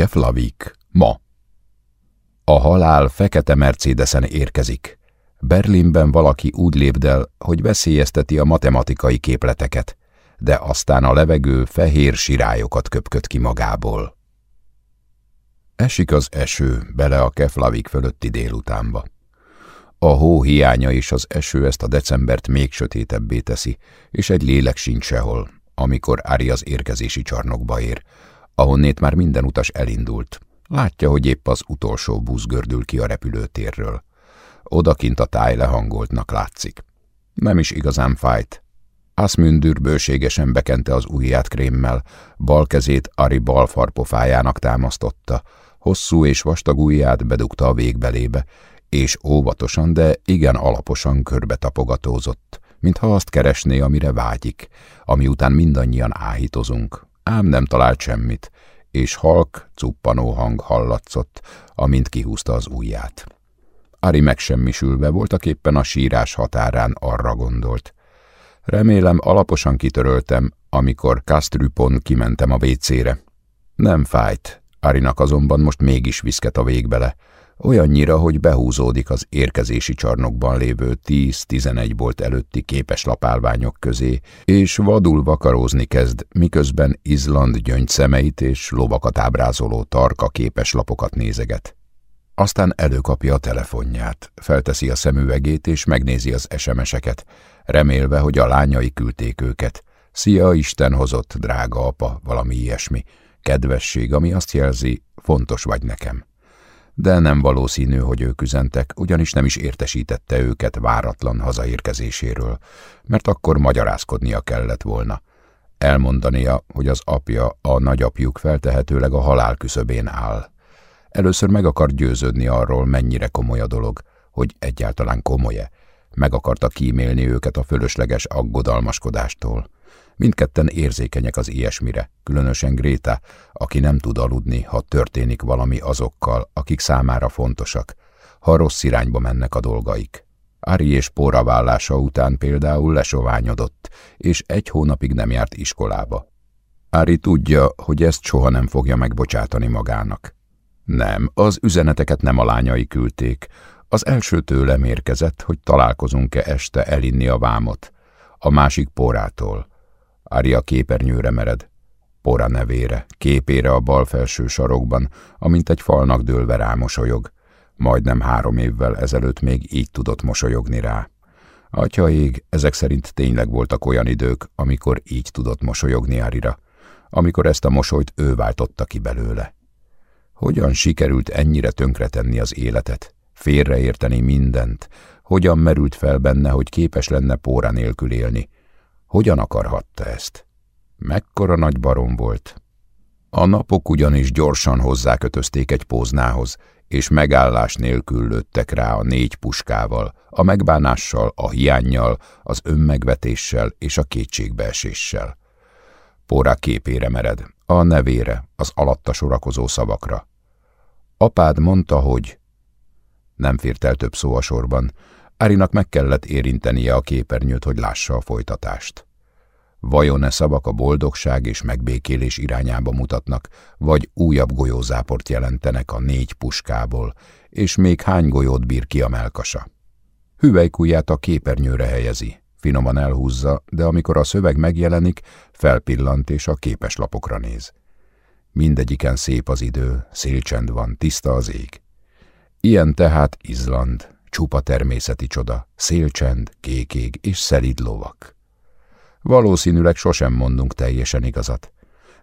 Keflavik, ma. A halál fekete Mercedesen érkezik. Berlinben valaki úgy lépdel, hogy veszélyezteti a matematikai képleteket, de aztán a levegő fehér sirályokat köpköd ki magából. Esik az eső bele a Keflavik fölötti délutánba. A hó hiánya és az eső ezt a decembert még sötétebbé teszi, és egy lélek sincs sehol, amikor Ári az érkezési csarnokba ér, ahonnét már minden utas elindult. Látja, hogy épp az utolsó busz gördül ki a repülőtérről. Odakint a táj lehangoltnak látszik. Nem is igazán fájt. Asmündür bőségesen bekente az ujját krémmel, bal kezét Ari bal farpofájának támasztotta, hosszú és vastag ujját bedugta a végbelébe, és óvatosan, de igen alaposan körbe tapogatózott, mintha azt keresné, amire vágyik, ami után mindannyian áhítozunk, ám nem talált semmit, és halk, cuppanó hang hallatszott, amint kihúzta az ujját. Ari megsemmisülve voltak éppen a sírás határán arra gondolt. Remélem alaposan kitöröltem, amikor Kastrupon kimentem a vécére. Nem fájt, Arinak azonban most mégis viszket a végbele, olyannyira, hogy behúzódik az érkezési csarnokban lévő 10-11 bolt előtti képes lapálványok közé, és vadul vakarózni kezd, miközben Izland gyöngyszemeit és lovakat ábrázoló tarka képes lapokat nézeget. Aztán előkapja a telefonját, felteszi a szemüvegét és megnézi az SMS-eket, remélve, hogy a lányai küldték őket. Szia, Isten hozott, drága apa, valami ilyesmi. Kedvesség, ami azt jelzi, fontos vagy nekem de nem valószínű, hogy ők üzentek, ugyanis nem is értesítette őket váratlan hazaérkezéséről, mert akkor magyarázkodnia kellett volna. Elmondania, hogy az apja, a nagyapjuk feltehetőleg a halál küszöbén áll. Először meg akar győződni arról, mennyire komoly a dolog, hogy egyáltalán komoly-e. Meg akarta kímélni őket a fölösleges aggodalmaskodástól. Mindketten érzékenyek az ilyesmire, különösen Gréta, aki nem tud aludni, ha történik valami azokkal, akik számára fontosak, ha rossz irányba mennek a dolgaik. Ari és Póra vállása után például lesoványodott, és egy hónapig nem járt iskolába. Ári tudja, hogy ezt soha nem fogja megbocsátani magának. Nem, az üzeneteket nem a lányai küldték. Az első tőlem érkezett, hogy találkozunk-e este elinni a vámot. A másik Pórától. Ária képernyőre mered. Pora nevére, képére a bal felső sarokban, amint egy falnak dőlve rámosolyog. Majdnem három évvel ezelőtt még így tudott mosolyogni rá. Atyaig, ezek szerint tényleg voltak olyan idők, amikor így tudott mosolyogni Árira, amikor ezt a mosolyt ő váltotta ki belőle. Hogyan sikerült ennyire tönkretenni az életet, félreérteni mindent, hogyan merült fel benne, hogy képes lenne póra nélkül élni, hogyan akarhatta ezt? Mekkora nagy barom volt. A napok ugyanis gyorsan hozzákötözték egy póznához, és megállás nélkül lőttek rá a négy puskával, a megbánással, a hiányjal, az önmegvetéssel és a kétségbeeséssel. Póra képére mered, a nevére, az alatta sorakozó szavakra. Apád mondta, hogy... Nem fért el több szó a sorban, Árinak meg kellett érintenie a képernyőt, hogy lássa a folytatást. Vajon-e szavak a boldogság és megbékélés irányába mutatnak, vagy újabb golyózáport jelentenek a négy puskából, és még hány golyót bír ki a melkasa? Hüvelykujját a képernyőre helyezi, finoman elhúzza, de amikor a szöveg megjelenik, felpillant és a képeslapokra néz. Mindegyiken szép az idő, szélcsend van, tiszta az ég. Ilyen tehát Izland, Csupa természeti csoda, szélcsend, kékég és szelid lovak. Valószínűleg sosem mondunk teljesen igazat.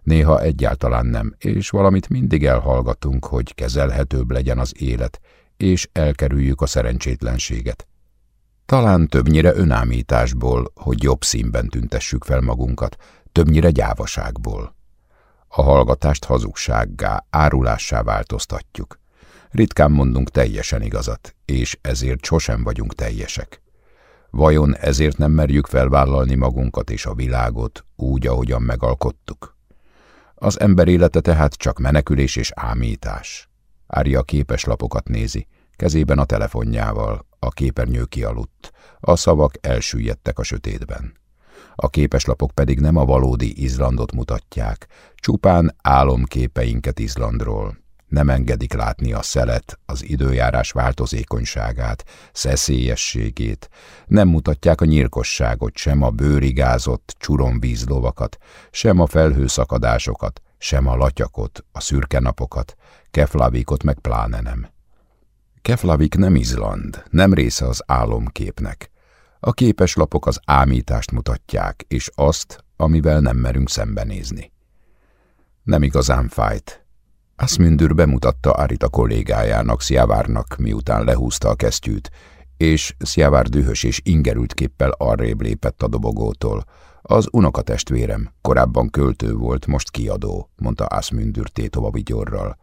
Néha egyáltalán nem, és valamit mindig elhallgatunk, hogy kezelhetőbb legyen az élet, és elkerüljük a szerencsétlenséget. Talán többnyire önámításból, hogy jobb színben tüntessük fel magunkat, többnyire gyávaságból. A hallgatást hazugsággá, árulássá változtatjuk. Ritkán mondunk teljesen igazat, és ezért sosem vagyunk teljesek. Vajon ezért nem merjük felvállalni magunkat és a világot úgy, ahogyan megalkottuk? Az ember élete tehát csak menekülés és ámítás. Ária képes lapokat nézi, kezében a telefonjával, a képernyő kialudt, a szavak elsüllyedtek a sötétben. A képeslapok pedig nem a valódi Izlandot mutatják, csupán álomképeinket Izlandról. Nem engedik látni a szelet, az időjárás változékonyságát, szeszélyességét, nem mutatják a nyírkosságot, sem a bőrigázott csuromvízlovakat, sem a felhőszakadásokat, sem a latyakot, a szürke napokat, Keflavikot meg pláne nem. Keflavik nem Izland, nem része az álomképnek. A képeslapok az ámítást mutatják, és azt, amivel nem merünk szembenézni. Nem igazán fájt. Asmündür bemutatta Arita kollégájának, Sziavárnak, miután lehúzta a kesztyűt, és Sziavár dühös és ingerült képpel arrébb lépett a dobogótól. Az unokatestvérem, korábban költő volt, most kiadó, mondta Asmündür tétova vigyorral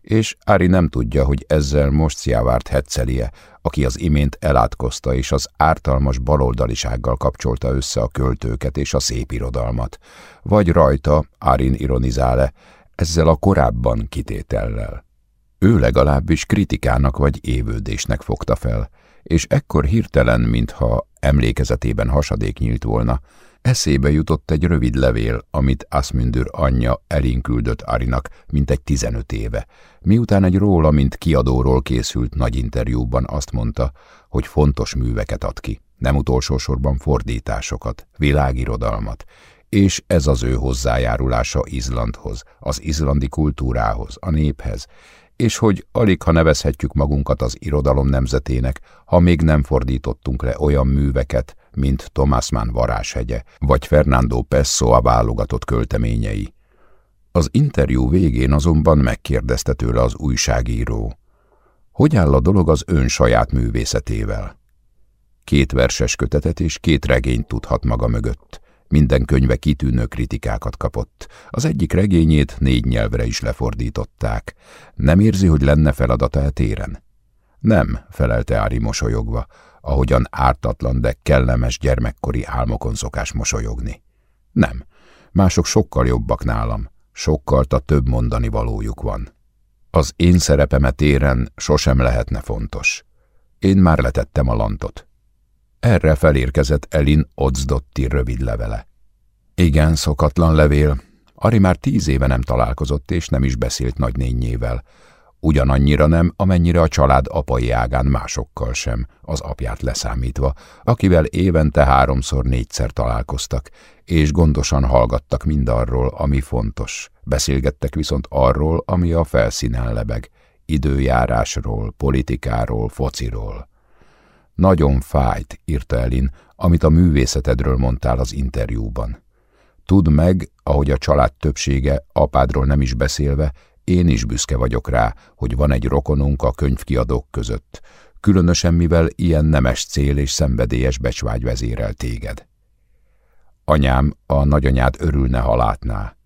és Ári nem tudja, hogy ezzel most Sziávárt Hetzelie, aki az imént elátkozta és az ártalmas baloldalisággal kapcsolta össze a költőket és a szép irodalmat, vagy rajta, Árin ironizál-e, ezzel a korábban kitétellel. Ő legalábbis kritikának vagy évődésnek fogta fel, és ekkor hirtelen, mintha emlékezetében hasadék nyílt volna, Eszébe jutott egy rövid levél, amit Asmündür anyja elinküldött Arinak mintegy tizenöt éve, miután egy róla, mint kiadóról készült nagy interjúban azt mondta, hogy fontos műveket ad ki, nem utolsó sorban fordításokat, világirodalmat, és ez az ő hozzájárulása Izlandhoz, az izlandi kultúrához, a néphez, és hogy alig ha nevezhetjük magunkat az irodalom nemzetének, ha még nem fordítottunk le olyan műveket, mint Thomas Mann varázshegye, vagy Fernando Pessoa válogatott költeményei. Az interjú végén azonban megkérdezte tőle az újságíró. Hogy áll a dolog az ön saját művészetével? Két verses kötetet és két regényt tudhat maga mögött. Minden könyve kitűnő kritikákat kapott. Az egyik regényét négy nyelvre is lefordították. Nem érzi, hogy lenne feladata e téren? Nem, felelte Ári mosolyogva, ahogyan ártatlan, de kellemes gyermekkori álmokon szokás mosolyogni. Nem, mások sokkal jobbak nálam, sokkal ta több mondani valójuk van. Az én szerepemet téren sosem lehetne fontos. Én már letettem a lantot. Erre felérkezett Elin Odzdotti rövid levele. Igen, szokatlan levél. Ari már tíz éve nem találkozott, és nem is beszélt nagynényével. Ugyanannyira nem, amennyire a család apai ágán másokkal sem, az apját leszámítva, akivel évente háromszor-négyszer találkoztak, és gondosan hallgattak mindarról, ami fontos. Beszélgettek viszont arról, ami a felszínen lebeg, időjárásról, politikáról, fociról. Nagyon fájt, írta Elin, amit a művészetedről mondtál az interjúban. Tudd meg, ahogy a család többsége, apádról nem is beszélve, én is büszke vagyok rá, hogy van egy rokonunk a könyvkiadók között, különösen mivel ilyen nemes cél és szenvedélyes becsvágy vezérel téged. Anyám, a nagyanyád örülne, ha látná.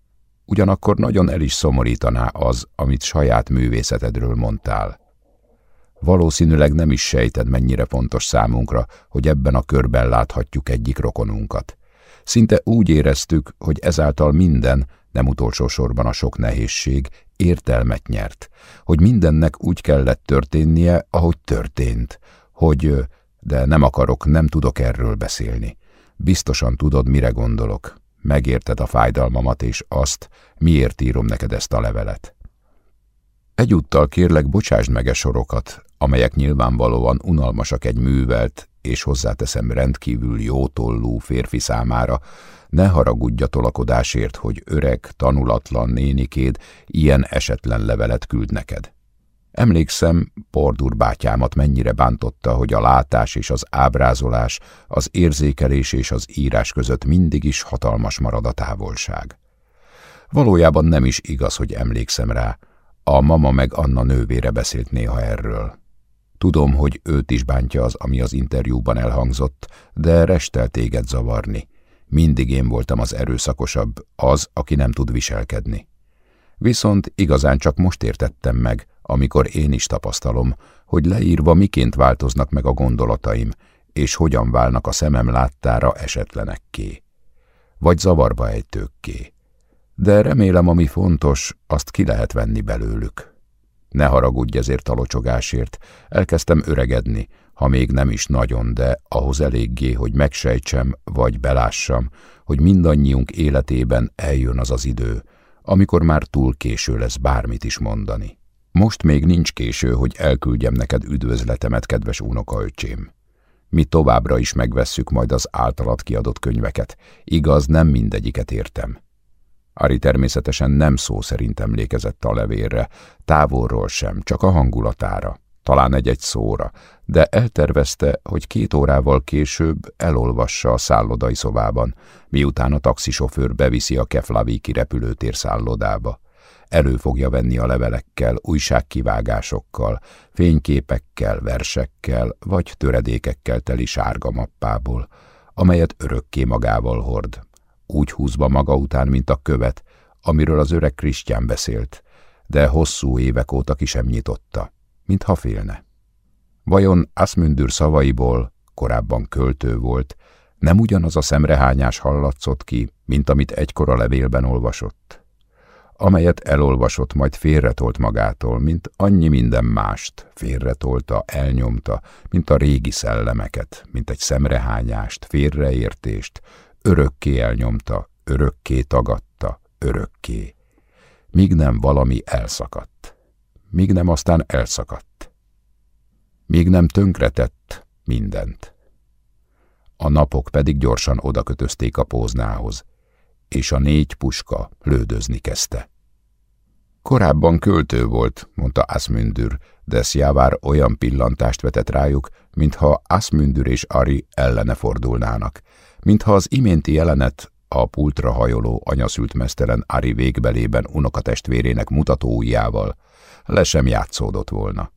Ugyanakkor nagyon el is szomorítaná az, amit saját művészetedről mondtál. Valószínűleg nem is sejted, mennyire fontos számunkra, hogy ebben a körben láthatjuk egyik rokonunkat. Szinte úgy éreztük, hogy ezáltal minden, nem utolsó sorban a sok nehézség, értelmet nyert, hogy mindennek úgy kellett történnie, ahogy történt, hogy, de nem akarok, nem tudok erről beszélni. Biztosan tudod, mire gondolok. Megérted a fájdalmamat és azt, miért írom neked ezt a levelet. Egyúttal kérlek, bocsásd meg e sorokat, amelyek nyilvánvalóan unalmasak egy művelt, és hozzáteszem rendkívül jótollú férfi számára, ne haragudj a tolakodásért, hogy öreg, tanulatlan nénikéd ilyen esetlen levelet küld neked. Emlékszem, Pordur bátyámat mennyire bántotta, hogy a látás és az ábrázolás, az érzékelés és az írás között mindig is hatalmas marad a távolság. Valójában nem is igaz, hogy emlékszem rá. A mama meg Anna nővére beszélt néha erről. Tudom, hogy őt is bántja az, ami az interjúban elhangzott, de restel téged zavarni. Mindig én voltam az erőszakosabb, az, aki nem tud viselkedni. Viszont igazán csak most értettem meg, amikor én is tapasztalom, hogy leírva miként változnak meg a gondolataim, és hogyan válnak a szemem láttára esetlenekké. Vagy zavarba ejtőkké. De remélem, ami fontos, azt ki lehet venni belőlük. Ne haragudj ezért a locsogásért, elkezdtem öregedni, ha még nem is nagyon, de ahhoz eléggé, hogy megsejtsem vagy belássam, hogy mindannyiunk életében eljön az az idő, amikor már túl késő lesz bármit is mondani. Most még nincs késő, hogy elküldjem neked üdvözletemet, kedves unokaöcsém. Mi továbbra is megvesszük majd az általad kiadott könyveket, igaz, nem mindegyiket értem. Ari természetesen nem szó szerint emlékezett a levélre, távolról sem, csak a hangulatára, talán egy-egy szóra, de eltervezte, hogy két órával később elolvassa a szállodai szobában, miután a taxisofőr beviszi a Keflaviki repülőtér szállodába. Elő fogja venni a levelekkel, újságkivágásokkal, fényképekkel, versekkel vagy töredékekkel teli sárga mappából, amelyet örökké magával hord, úgy húzva maga után, mint a követ, amiről az öreg Krisztián beszélt, de hosszú évek óta ki sem nyitotta, mintha félne. Vajon Asmündür szavaiból, korábban költő volt, nem ugyanaz a szemrehányás hallatszott ki, mint amit egykor a levélben olvasott? amelyet elolvasott, majd félretolt magától, mint annyi minden mást, félretolta, elnyomta, mint a régi szellemeket, mint egy szemrehányást, félreértést, örökké elnyomta, örökké tagadta, örökké. Míg nem valami elszakadt. Míg nem aztán elszakadt. Míg nem tönkretett mindent. A napok pedig gyorsan odakötözték a póznához, és a négy puska lődözni kezdte. Korábban költő volt, mondta Asmündür, de Szjávár olyan pillantást vetett rájuk, mintha Asmündür és Ari ellene fordulnának, mintha az iménti jelenet a pultra hajoló anyaszült mesztelen Ari végbelében unokatestvérének mutatóujjával le sem játszódott volna.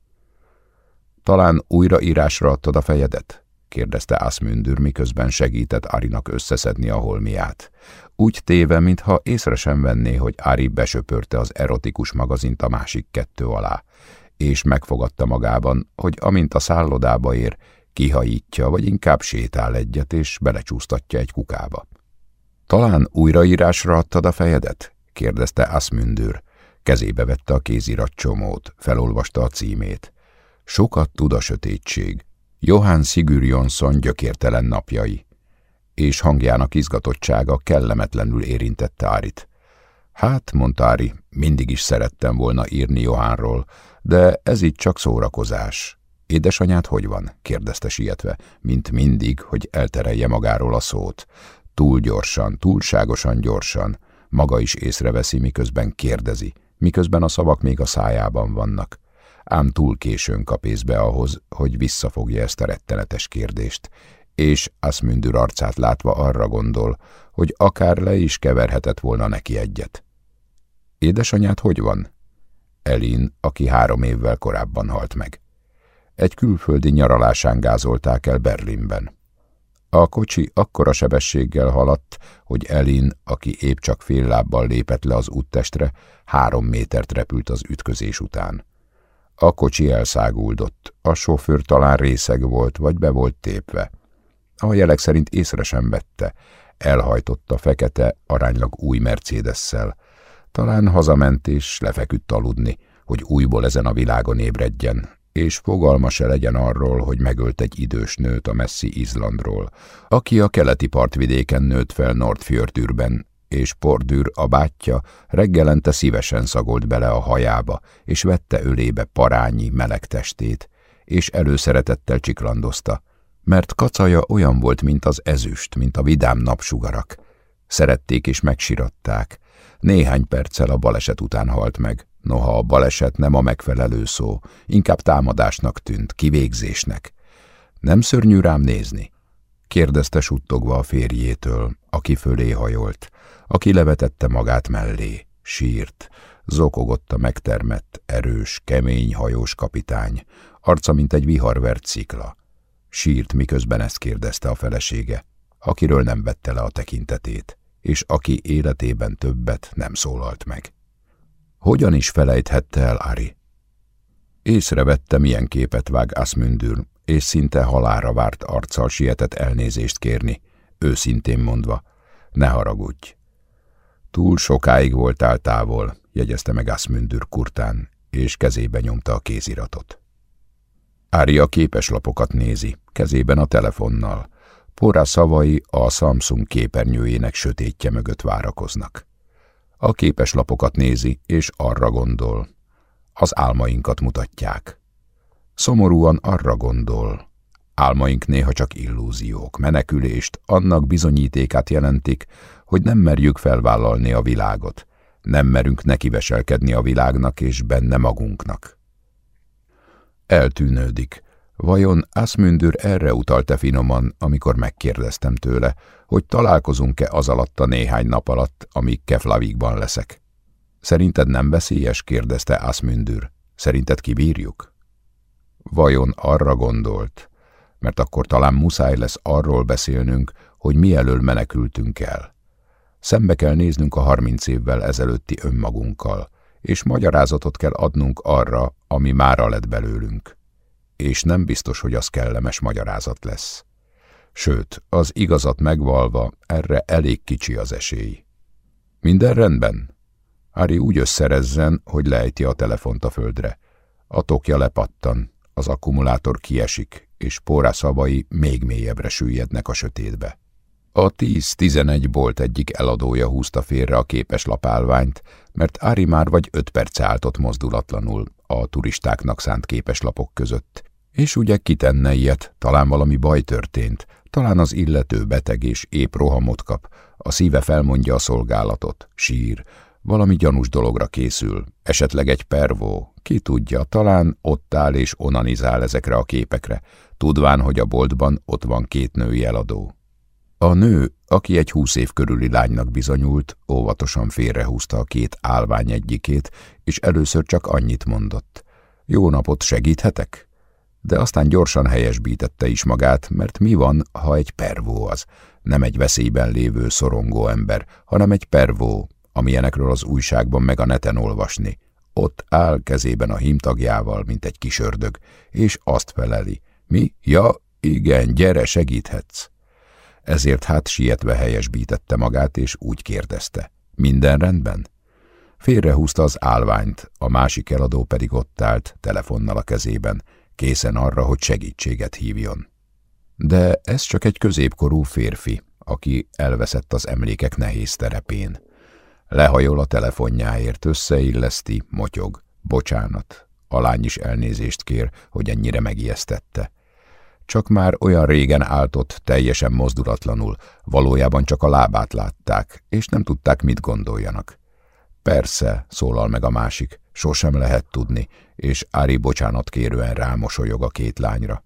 Talán újraírásra adtad a fejedet? kérdezte Asmündür, miközben segített Arinak összeszedni a holmiát. Úgy téve, mintha észre sem venné, hogy Ari besöpörte az erotikus magazint a másik kettő alá, és megfogadta magában, hogy amint a szállodába ér, kihajítja, vagy inkább sétál egyet, és belecsúsztatja egy kukába. Talán újraírásra adtad a fejedet? kérdezte Asmündür. Kezébe vette a kézirat csomót, felolvasta a címét. Sokat tud a sötétség. Johann Sigurjonsson gyökértelen napjai és hangjának izgatottsága kellemetlenül érintette Árit. Hát, mondta Ári, mindig is szerettem volna írni Johánról, de ez itt csak szórakozás. Édesanyád hogy van? kérdezte sietve, mint mindig, hogy elterelje magáról a szót. Túl gyorsan, túlságosan gyorsan. Maga is észreveszi, miközben kérdezi, miközben a szavak még a szájában vannak. Ám túl későn kap észbe ahhoz, hogy visszafogja ezt a rettenetes kérdést, és Asmündür arcát látva arra gondol, hogy akár le is keverhetett volna neki egyet. Édesanyád hogy van? Elin, aki három évvel korábban halt meg. Egy külföldi nyaralásán gázolták el Berlinben. A kocsi akkora sebességgel haladt, hogy Elin, aki épp csak fél lábbal lépett le az úttestre, három métert repült az ütközés után. A kocsi elszáguldott, a sofőr talán részeg volt, vagy be volt tépve. A jelek szerint észre sem vette. Elhajtotta fekete, aránylag új Mercedes-szel. Talán hazament és lefeküdt aludni, hogy újból ezen a világon ébredjen, és fogalma se legyen arról, hogy megölt egy idős nőt a messzi Izlandról, aki a keleti partvidéken nőtt fel Nordfjörtürben, és Pordűr, a bátyja, reggelente szívesen szagolt bele a hajába, és vette ölébe parányi, meleg testét, és előszeretettel csiklandozta, mert kacaja olyan volt, mint az ezüst, mint a vidám napsugarak. Szerették és megsiratták. Néhány perccel a baleset után halt meg. Noha a baleset nem a megfelelő szó, inkább támadásnak tűnt, kivégzésnek. Nem szörnyű rám nézni? kérdezte suttogva a férjétől, aki fölé hajolt, aki levetette magát mellé, sírt, zokogott a megtermett, erős, kemény hajós kapitány, arca, mint egy viharvert szikla. Sírt, miközben ezt kérdezte a felesége, akiről nem vette le a tekintetét, és aki életében többet nem szólalt meg. Hogyan is felejthette el Ari? Észrevette, milyen képet vág Asmündür, és szinte halára várt arccal sietett elnézést kérni, őszintén mondva, ne haragudj. Túl sokáig voltál távol, jegyezte meg Asmündür kurtán, és kezébe nyomta a kéziratot. Ári a képeslapokat nézi, kezében a telefonnal. Porá szavai a Samsung képernyőjének sötétje mögött várakoznak. A képeslapokat nézi, és arra gondol. Az álmainkat mutatják. Szomorúan arra gondol. Álmaink néha csak illúziók, menekülést, annak bizonyítékát jelentik, hogy nem merjük felvállalni a világot, nem merünk nekiveselkedni a világnak és benne magunknak. Eltűnődik. Vajon Asmündür erre utalt-e finoman, amikor megkérdeztem tőle, hogy találkozunk-e az alatt a néhány nap alatt, amíg Keflavikban leszek? Szerinted nem veszélyes? kérdezte Asmündür. Szerinted kibírjuk? Vajon arra gondolt, mert akkor talán muszáj lesz arról beszélnünk, hogy mielől menekültünk el. Szembe kell néznünk a harminc évvel ezelőtti önmagunkkal, és magyarázatot kell adnunk arra, ami mára lett belőlünk. És nem biztos, hogy az kellemes magyarázat lesz. Sőt, az igazat megvalva, erre elég kicsi az esély. Minden rendben? Ari úgy összerezzen, hogy lejti a telefont a földre. A tokja lepattan, az akkumulátor kiesik, és szavai még mélyebbre süllyednek a sötétbe. A 10-11 bolt egyik eladója húzta félre a képes lapálványt, mert Ári már vagy öt perce álltott mozdulatlanul a turistáknak szánt képeslapok között, és ugye kitenne ilyet, talán valami baj történt, talán az illető beteg és épp rohamot kap, a szíve felmondja a szolgálatot, sír, valami gyanús dologra készül, esetleg egy pervó, ki tudja, talán ott áll és onanizál ezekre a képekre, tudván, hogy a boltban ott van két női eladó. A nő, aki egy húsz év körüli lánynak bizonyult, óvatosan félrehúzta a két álvány egyikét, és először csak annyit mondott. Jó napot, segíthetek? De aztán gyorsan helyesbítette is magát, mert mi van, ha egy pervó az? Nem egy veszélyben lévő szorongó ember, hanem egy pervó, amilyenekről az újságban meg a neten olvasni. Ott áll kezében a hímtagjával, mint egy kis ördög, és azt feleli. Mi? Ja, igen, gyere, segíthetsz ezért hát sietve helyesbítette magát, és úgy kérdezte. Minden rendben? Félrehúzta az állványt, a másik eladó pedig ott állt, telefonnal a kezében, készen arra, hogy segítséget hívjon. De ez csak egy középkorú férfi, aki elveszett az emlékek nehéz terepén. Lehajol a telefonjáért, összeilleszti, motyog. Bocsánat. A lány is elnézést kér, hogy ennyire megijesztette csak már olyan régen áltott, teljesen mozdulatlanul, valójában csak a lábát látták, és nem tudták, mit gondoljanak. Persze, szólal meg a másik, sosem lehet tudni, és Ári bocsánat kérően rámosolyog a két lányra.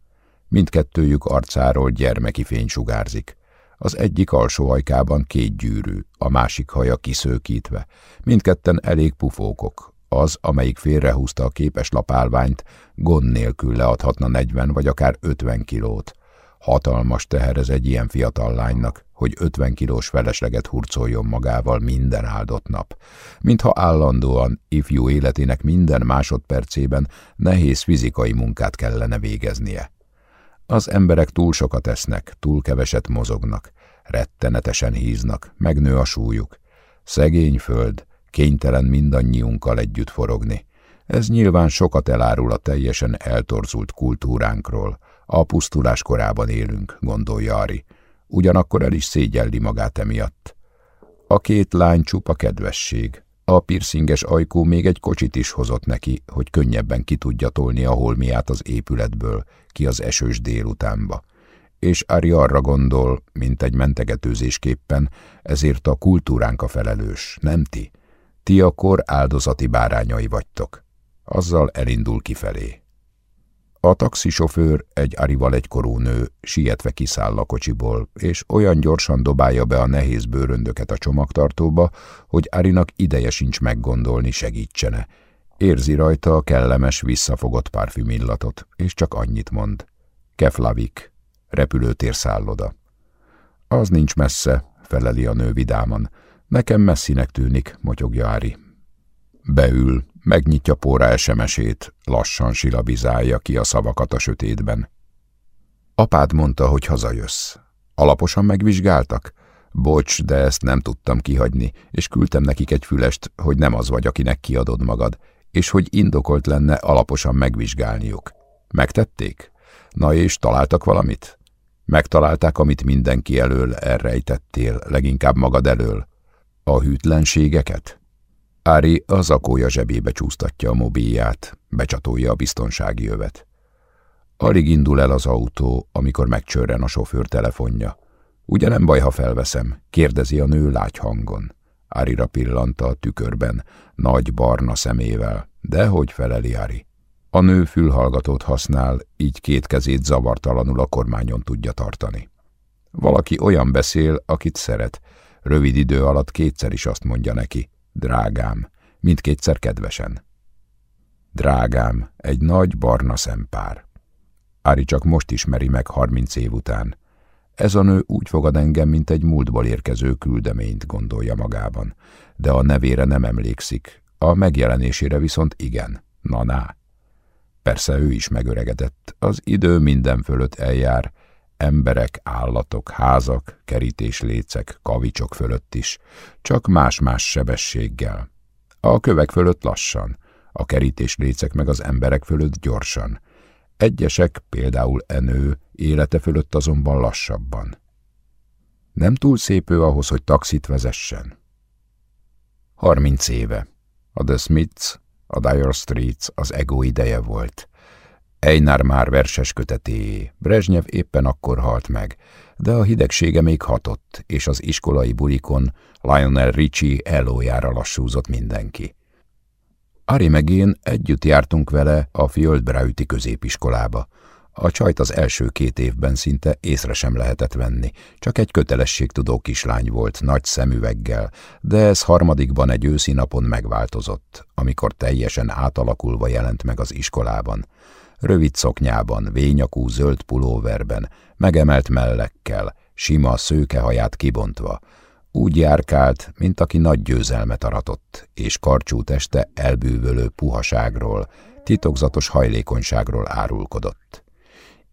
Mindkettőjük arcáról gyermeki fény sugárzik. Az egyik alsó ajkában két gyűrű, a másik haja kiszőkítve. Mindketten elég pufókok, az, amelyik félrehúzta a képes lapálványt, gond nélkül leadhatna 40 vagy akár 50 kilót. Hatalmas teher ez egy ilyen fiatal lánynak, hogy 50 kilós felesleget hurcoljon magával minden áldott nap, mintha állandóan ifjú életének minden másodpercében nehéz fizikai munkát kellene végeznie. Az emberek túl sokat esznek, túl keveset mozognak, rettenetesen híznak, megnő a súlyuk. Szegény föld, kénytelen mindannyiunkkal együtt forogni. Ez nyilván sokat elárul a teljesen eltorzult kultúránkról. A pusztulás korában élünk, gondolja Ari. Ugyanakkor el is szégyelli magát emiatt. A két lány csupa kedvesség. A piercinges ajkó még egy kocsit is hozott neki, hogy könnyebben ki tudja tolni a holmiát az épületből, ki az esős délutánba. És Ari arra gondol, mint egy mentegetőzésképpen, ezért a kultúránk a felelős, nem ti. Ti a kor áldozati bárányai vagytok. Azzal elindul kifelé. A taxisofőr, egy Arival egykorú nő, sietve kiszáll a kocsiból, és olyan gyorsan dobálja be a nehéz bőröndöket a csomagtartóba, hogy Arinak ideje sincs meggondolni, segítsene. Érzi rajta a kellemes, visszafogott párfümillatot, és csak annyit mond. Keflavik, repülőtér szálloda. Az nincs messze, feleli a nő vidáman. Nekem messzinek tűnik, motyogja Ári. Beül, megnyitja póra esemesét, lassan silabizálja ki a szavakat a sötétben. Apád mondta, hogy hazajössz. Alaposan megvizsgáltak? Bocs, de ezt nem tudtam kihagyni, és küldtem nekik egy fülest, hogy nem az vagy, akinek kiadod magad, és hogy indokolt lenne alaposan megvizsgálniuk. Megtették? Na és találtak valamit? Megtalálták, amit mindenki elől elrejtettél, leginkább magad elől. A hűtlenségeket? Ári az akója zsebébe csúsztatja a mobilját, becsatolja a biztonsági övet. Alig indul el az autó, amikor megcsörren a sofőr telefonja. Ugye nem baj, ha felveszem? kérdezi a nő lágy hangon. Árira pillanta a tükörben, nagy barna szemével. De hogy feleli Ári? A nő fülhallgatót használ, így két kezét zavartalanul a kormányon tudja tartani. Valaki olyan beszél, akit szeret. Rövid idő alatt kétszer is azt mondja neki. Drágám, mindkétszer kedvesen. Drágám, egy nagy barna szempár. Ári csak most ismeri meg harminc év után. Ez a nő úgy fogad engem, mint egy múltból érkező küldeményt, gondolja magában, de a nevére nem emlékszik, a megjelenésére viszont igen, na-ná. Persze ő is megöregedett, az idő minden fölött eljár, emberek, állatok, házak, kerítéslécek, kavicsok fölött is, csak más-más sebességgel. A kövek fölött lassan, a kerítéslécek meg az emberek fölött gyorsan, egyesek, például Enő, élete fölött azonban lassabban. Nem túl szép ő ahhoz, hogy taxit vezessen. Harminc éve. A The Smiths, a Dire Streets az ego ideje volt. Einar már verses kötetéjé, Brezsnyev éppen akkor halt meg, de a hidegsége még hatott, és az iskolai bulikon Lionel Richie ellójára lassúzott mindenki. Ari meg én együtt jártunk vele a Fjöldbrauti középiskolába. A csajt az első két évben szinte észre sem lehetett venni, csak egy kötelességtudó kislány volt, nagy szemüveggel, de ez harmadikban egy őszi napon megváltozott, amikor teljesen átalakulva jelent meg az iskolában. Rövid szoknyában, vényakú zöld pulóverben, megemelt mellekkel, sima szőkehaját kibontva, úgy járkált, mint aki nagy győzelmet aratott, és karcsú teste elbűvölő puhaságról, titokzatos hajlékonyságról árulkodott.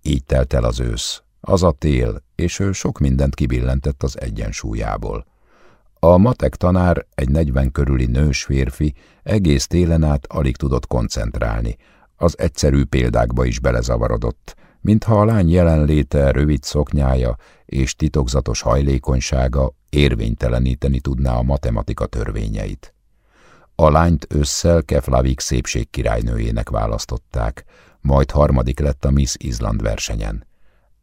Így telt el az ősz, az a tél, és ő sok mindent kibillentett az egyensúlyából. A matek tanár, egy negyven körüli nős férfi, egész télen át alig tudott koncentrálni, az egyszerű példákba is belezavarodott, mintha a lány jelenléte, rövid szoknyája és titokzatos hajlékonysága érvényteleníteni tudná a matematika törvényeit. A lányt ősszel Keflavik szépségkirálynőjének választották, majd harmadik lett a Miss Island versenyen.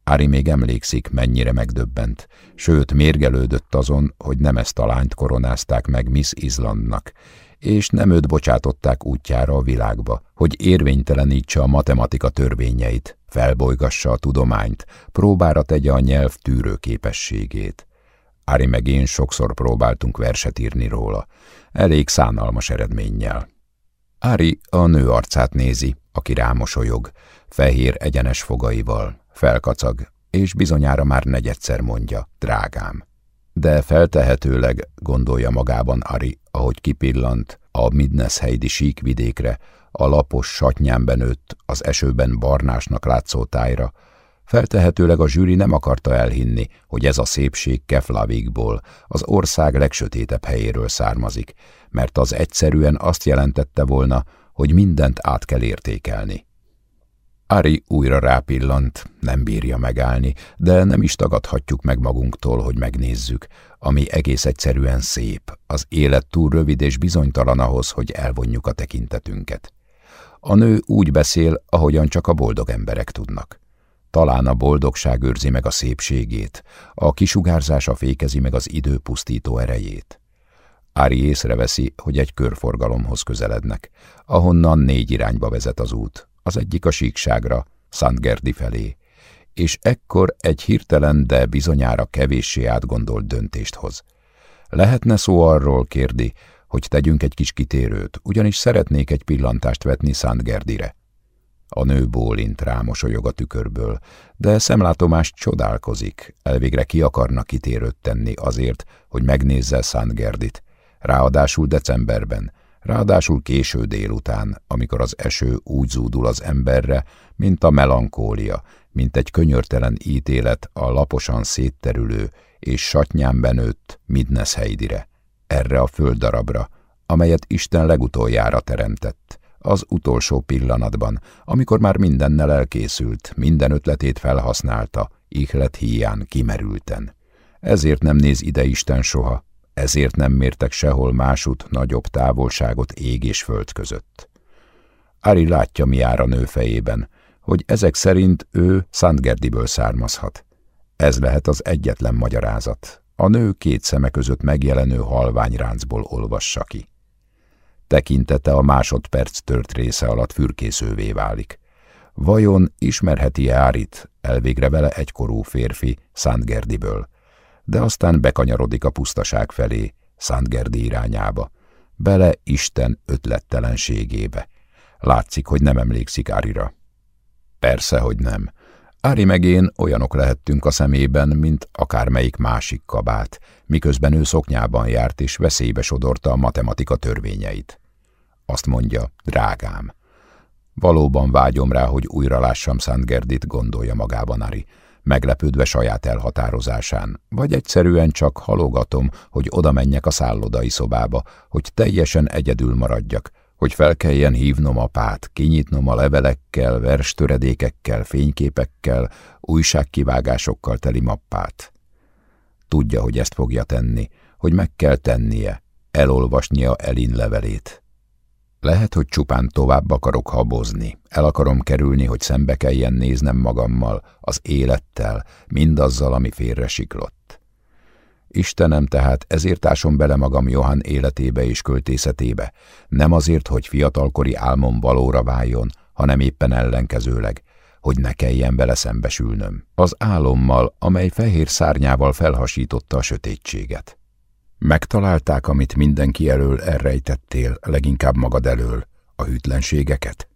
Ári még emlékszik, mennyire megdöbbent, sőt mérgelődött azon, hogy nem ezt a lányt koronázták meg Miss Islandnak, és nem őt bocsátották útjára a világba, hogy érvénytelenítse a matematika törvényeit, felbolygassa a tudományt, próbára tegye a nyelv tűrő képességét. Ári meg én sokszor próbáltunk verset írni róla, elég szánalmas eredménnyel. Ári a nő arcát nézi, aki rámosolyog, fehér egyenes fogaival, felkacag, és bizonyára már negyedszer mondja, drágám. De feltehetőleg, gondolja magában Ari, ahogy kipillant a Midnesheidi síkvidékre, a lapos satnyán benőtt, az esőben barnásnak látszó tájra, Feltehetőleg a zsűri nem akarta elhinni, hogy ez a szépség Keflavikból, az ország legsötétebb helyéről származik, mert az egyszerűen azt jelentette volna, hogy mindent át kell értékelni. Ari újra rápillant, nem bírja megállni, de nem is tagadhatjuk meg magunktól, hogy megnézzük, ami egész egyszerűen szép, az élet túl rövid és bizonytalan ahhoz, hogy elvonjuk a tekintetünket. A nő úgy beszél, ahogyan csak a boldog emberek tudnak. Talán a boldogság őrzi meg a szépségét, a kisugárzása fékezi meg az idő pusztító erejét. Ári észreveszi, hogy egy körforgalomhoz közelednek, ahonnan négy irányba vezet az út, az egyik a síkságra, Szentgerdi felé, és ekkor egy hirtelen, de bizonyára kevéssé átgondolt döntést hoz. Lehetne szó arról, kérdi, hogy tegyünk egy kis kitérőt, ugyanis szeretnék egy pillantást vetni Szentgerdire. A nő bólint rámosolyog a tükörből, de szemlátomást csodálkozik, elvégre ki akarna kitérőt tenni azért, hogy megnézze Szentgerdit, ráadásul decemberben, ráadásul késő délután, amikor az eső úgy zúdul az emberre, mint a melankólia, mint egy könyörtelen ítélet a laposan szétterülő és satnyán benőtt Midnesheidire, erre a földdarabra, amelyet Isten legutoljára teremtett, az utolsó pillanatban, amikor már mindennel elkészült, minden ötletét felhasználta, ihlet hiány kimerülten. Ezért nem néz ide Isten soha, ezért nem mértek sehol másút nagyobb távolságot ég és föld között. Ari látja, mi jár a nő fejében, hogy ezek szerint ő Szentgerdiből származhat. Ez lehet az egyetlen magyarázat. A nő két szeme között megjelenő halványráncból olvassa ki. Tekintete a másodperc tört része alatt fürkészővé válik. Vajon ismerheti -e Árit, elvégre vele egykorú férfi Szentgerdiből, de aztán bekanyarodik a pusztaság felé, Szentgerdi irányába, bele Isten ötlettelenségébe. Látszik, hogy nem emlékszik Árira. Persze, hogy nem. Ári meg én olyanok lehettünk a szemében, mint akármelyik másik kabát, miközben ő szoknyában járt és veszélybe sodorta a matematika törvényeit. Azt mondja, drágám. Valóban vágyom rá, hogy újra lássam Szentgerdit, gondolja magában Ari, meglepődve saját elhatározásán, vagy egyszerűen csak halogatom, hogy oda menjek a szállodai szobába, hogy teljesen egyedül maradjak, hogy fel kelljen hívnom apát, kinyitnom a levelekkel, verstöredékekkel, fényképekkel, újságkivágásokkal teli mappát. Tudja, hogy ezt fogja tenni, hogy meg kell tennie, elolvasnia Elin levelét. Lehet, hogy csupán tovább akarok habozni, el akarom kerülni, hogy szembe kelljen néznem magammal, az élettel, mindazzal, ami félre siklott. Istenem, tehát ezért ásom bele magam Johann életébe és költészetébe, nem azért, hogy fiatalkori álmom valóra váljon, hanem éppen ellenkezőleg, hogy ne kelljen vele szembesülnöm, az álommal, amely fehér szárnyával felhasította a sötétséget. Megtalálták, amit mindenki elől elrejtettél, leginkább magad elől, a hűtlenségeket?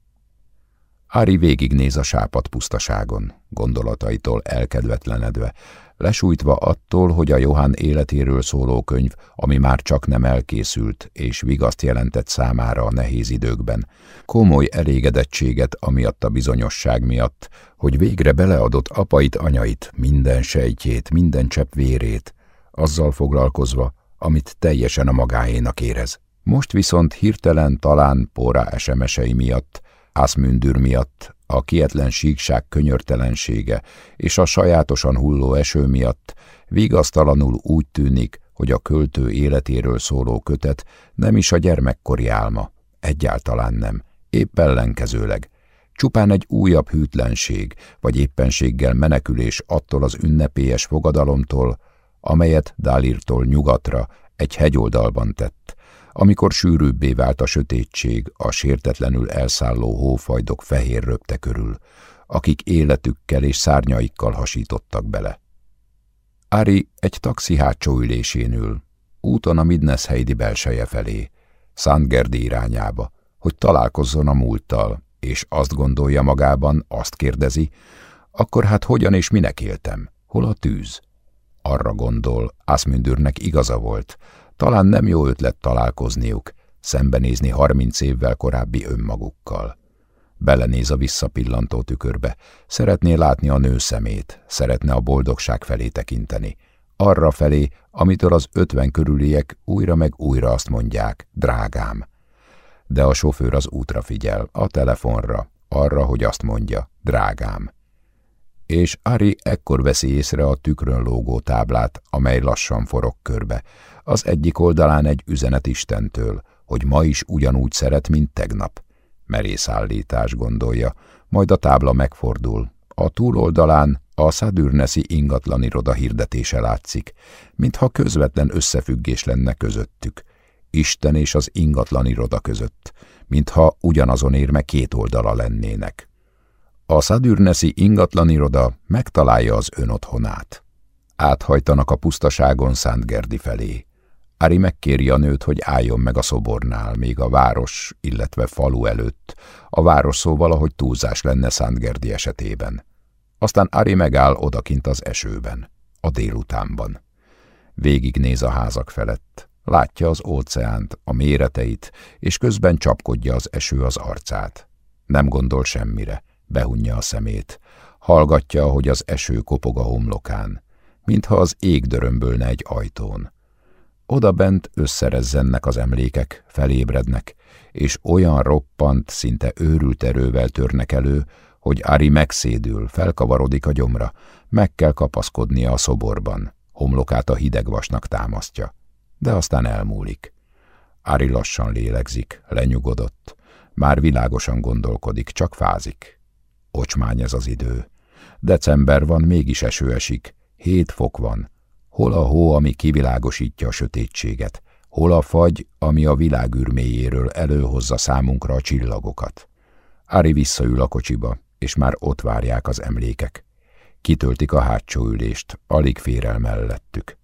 Ári végignéz a sápat pusztaságon, gondolataitól elkedvetlenedve, lesújtva attól, hogy a Johann életéről szóló könyv, ami már csak nem elkészült, és vigaszt jelentett számára a nehéz időkben, komoly elégedettséget amiatt a bizonyosság miatt, hogy végre beleadott apait, anyait, minden sejtjét, minden csepp vérét, azzal foglalkozva, amit teljesen a magáénak érez. Most viszont hirtelen talán Póra SMS-ei miatt, Ászmündür miatt, a kietlen síkság könyörtelensége és a sajátosan hulló eső miatt vigasztalanul úgy tűnik, hogy a költő életéről szóló kötet nem is a gyermekkori álma, egyáltalán nem, épp ellenkezőleg, csupán egy újabb hűtlenség, vagy éppenséggel menekülés attól az ünnepélyes fogadalomtól, amelyet Dálírtól nyugatra egy hegyoldalban tett, amikor sűrűbbé vált a sötétség a sértetlenül elszálló hófajdok fehér röpte körül, akik életükkel és szárnyaikkal hasítottak bele. Ári egy taxi hátsó ülésén ül, úton a Midness-heidi belseje felé, Szentgerdi irányába, hogy találkozzon a múlttal, és azt gondolja magában, azt kérdezi, akkor hát hogyan és minek éltem, hol a tűz? Arra gondol, Ászmündürnek igaza volt, talán nem jó ötlet találkozniuk, szembenézni harminc évvel korábbi önmagukkal. Belenéz a visszapillantó tükörbe, szeretné látni a nő szemét, szeretne a boldogság felé tekinteni, arra felé, amitől az ötven körüliek újra meg újra azt mondják, drágám. De a sofőr az útra figyel, a telefonra, arra, hogy azt mondja, drágám és Ari ekkor veszi észre a tükrön lógó táblát, amely lassan forog körbe. Az egyik oldalán egy üzenet Istentől, hogy ma is ugyanúgy szeret, mint tegnap. Merész állítás gondolja, majd a tábla megfordul. A túloldalán a Szadürneszi ingatlan iroda hirdetése látszik, mintha közvetlen összefüggés lenne közöttük. Isten és az ingatlan iroda között, mintha ugyanazon érme két oldala lennének. A szadürneszi ingatlaniroda megtalálja az önotthonát. Áthajtanak a pusztaságon Szentgerdi felé. Ári megkéri a nőt, hogy álljon meg a szobornál, még a város, illetve falu előtt. A város szó valahogy túlzás lenne Szentgerdi esetében. Aztán Ari megáll odakint az esőben, a délutánban. Végignéz a házak felett, látja az óceánt, a méreteit, és közben csapkodja az eső az arcát. Nem gondol semmire behunja a szemét, hallgatja, hogy az eső kopog a homlokán, mintha az ég dörömbölne egy ajtón. Oda bent összerezzennek az emlékek, felébrednek, és olyan roppant, szinte őrült erővel törnek elő, hogy Ari megszédül, felkavarodik a gyomra, meg kell kapaszkodnia a szoborban, homlokát a hidegvasnak támasztja. De aztán elmúlik. Ari lassan lélegzik, lenyugodott, már világosan gondolkodik, csak fázik. Ocsmány ez az idő. December van, mégis eső esik, hét fok van. Hol a hó, ami kivilágosítja a sötétséget, hol a fagy, ami a világ űrméjéről előhozza számunkra a csillagokat. Ári visszaül a kocsiba, és már ott várják az emlékek. Kitöltik a hátsó ülést, alig fér el mellettük.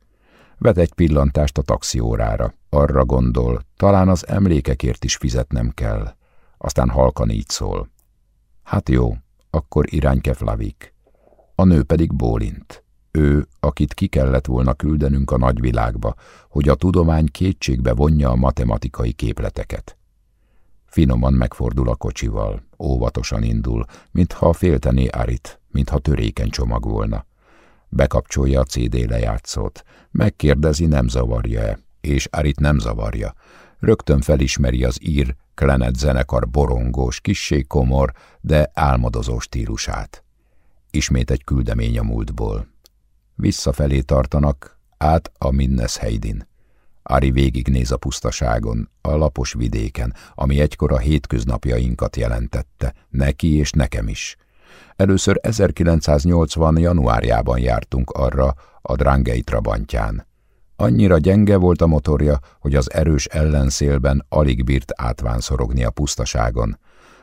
Vet egy pillantást a taxiórára, arra gondol, talán az emlékekért is fizetnem kell. Aztán halkan így szól. Hát jó, akkor irány Keflavik. A nő pedig bólint. Ő, akit ki kellett volna küldenünk a nagyvilágba, hogy a tudomány kétségbe vonja a matematikai képleteket. Finoman megfordul a kocsival, óvatosan indul, mintha féltené Arit, mintha törékeny csomag volna. Bekapcsolja a CD lejátszót, megkérdezi, nem zavarja-e, és Arit nem zavarja. Rögtön felismeri az ír Klenet zenekar borongós, kissé komor, de álmodozó stílusát. Ismét egy küldemény a múltból. Visszafelé tartanak, át a Minnes Heidin. Ari végignéz a pusztaságon, a lapos vidéken, ami egykor a hétköznapjainkat jelentette, neki és nekem is. Először 1980. januárjában jártunk arra a Drangei Trabantján. Annyira gyenge volt a motorja, hogy az erős ellenszélben alig bírt átvánszorogni a pusztaságon.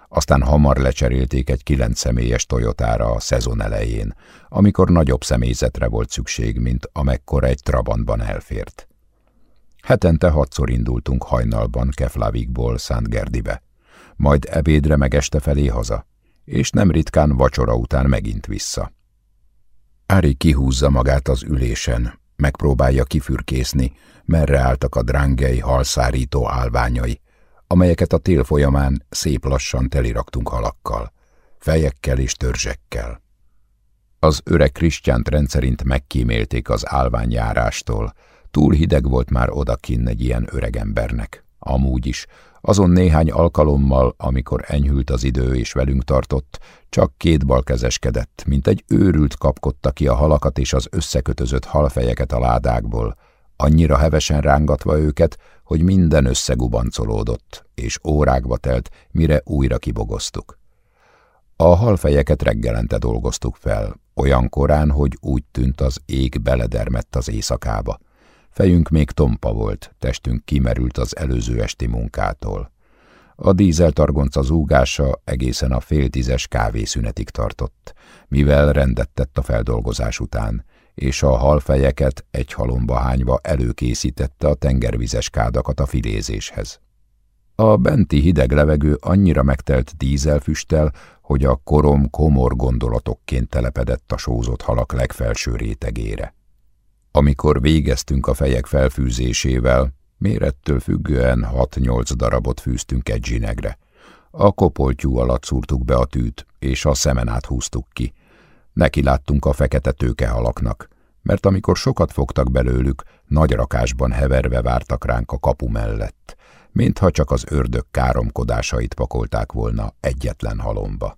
Aztán hamar lecserélték egy kilenc személyes Toyotára a szezon elején, amikor nagyobb személyzetre volt szükség, mint amekkora egy Trabantban elfért. Hetente hatszor indultunk hajnalban Keflavikból Szent Gerdibe, majd ebédre meg este felé haza, és nem ritkán vacsora után megint vissza. Ári kihúzza magát az ülésen, megpróbálja kifürkészni, merre álltak a drángei halszárító álványai, amelyeket a tél folyamán szép lassan teliraktunk halakkal, fejekkel és törzsekkel. Az öreg Krisztyánt rendszerint megkímélték az álványjárástól, túl hideg volt már odakinn egy ilyen öregembernek. Amúgy is, azon néhány alkalommal, amikor enyhült az idő és velünk tartott, csak két bal kezeskedett, mint egy őrült kapkodta ki a halakat és az összekötözött halfejeket a ládákból, annyira hevesen rángatva őket, hogy minden összegubancolódott, és órákba telt, mire újra kibogoztuk. A halfejeket reggelente dolgoztuk fel, olyan korán, hogy úgy tűnt az ég beledermett az éjszakába. Fejünk még tompa volt, testünk kimerült az előző esti munkától. A dízeltargonca zúgása egészen a fél tízes kávészünetig tartott, mivel rendet tett a feldolgozás után, és a halfejeket egy halomba hányva előkészítette a tengervizes kádakat a filézéshez. A benti hideg levegő annyira megtelt dízelfüsttel, hogy a korom komor gondolatokként telepedett a sózott halak legfelső rétegére. Amikor végeztünk a fejek felfűzésével, mérettől függően hat-nyolc darabot fűztünk egy zsinegre. A kopoltyú alatt szúrtuk be a tűt, és a szemen át húztuk ki. Neki láttunk a fekete tőkehalaknak, mert amikor sokat fogtak belőlük, nagy rakásban heverve vártak ránk a kapu mellett, mintha csak az ördög káromkodásait pakolták volna egyetlen halomba.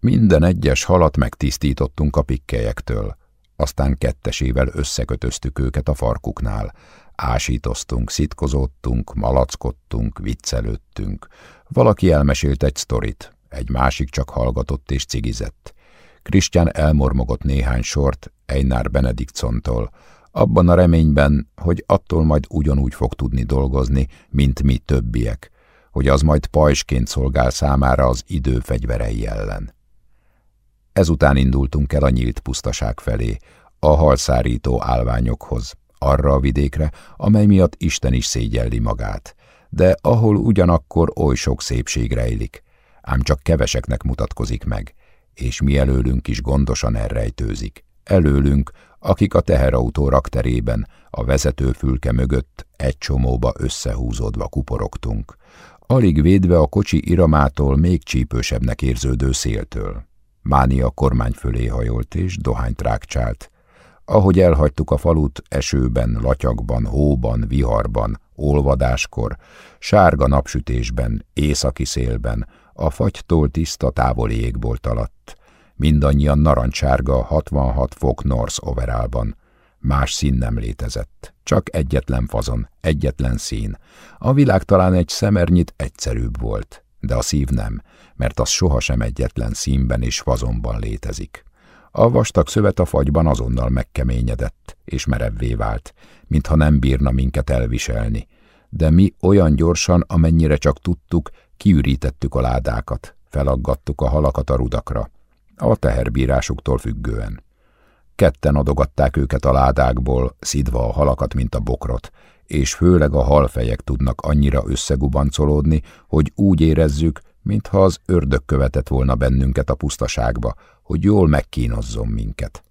Minden egyes halat megtisztítottunk a pikkelyektől, aztán kettesével összekötöztük őket a farkuknál. Ásítoztunk, szitkozottunk, malackodtunk, viccelődtünk. Valaki elmesélt egy sztorit, egy másik csak hallgatott és cigizett. Krisztián elmormogott néhány sort Einar Benediktsontól, abban a reményben, hogy attól majd ugyanúgy fog tudni dolgozni, mint mi többiek, hogy az majd pajsként szolgál számára az idő fegyverei ellen. Ezután indultunk el a nyílt pusztaság felé, a halszárító álványokhoz, arra a vidékre, amely miatt Isten is szégyelli magát, de ahol ugyanakkor oly sok szépség rejlik, ám csak keveseknek mutatkozik meg, és mi előlünk is gondosan elrejtőzik. Előlünk, akik a teherautó rakterében, a vezetőfülke mögött egy csomóba összehúzódva kuporogtunk, alig védve a kocsi iramától még csípősebbnek érződő széltől. Mánia kormány fölé hajolt és dohányt rákcsált. Ahogy elhagytuk a falut esőben, latyakban, hóban, viharban, olvadáskor, sárga napsütésben, északi szélben, a fagytól tiszta távoli égbolt alatt, mindannyian narancsárga 66 fok North overálban. Más szín nem létezett, csak egyetlen fazon, egyetlen szín. A világ talán egy szemernyit egyszerűbb volt, de a szív nem, mert az sohasem egyetlen színben és fazonban létezik. A vastag szövet a fagyban azonnal megkeményedett, és merevvé vált, mintha nem bírna minket elviselni. De mi olyan gyorsan, amennyire csak tudtuk, kiürítettük a ládákat, felaggattuk a halakat a rudakra, a teherbírásuktól függően. Ketten adogatták őket a ládákból, szidva a halakat, mint a bokrot, és főleg a halfejek tudnak annyira összegubancolódni, hogy úgy érezzük, mintha az ördög követett volna bennünket a pusztaságba, hogy jól megkínozzon minket.